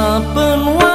saben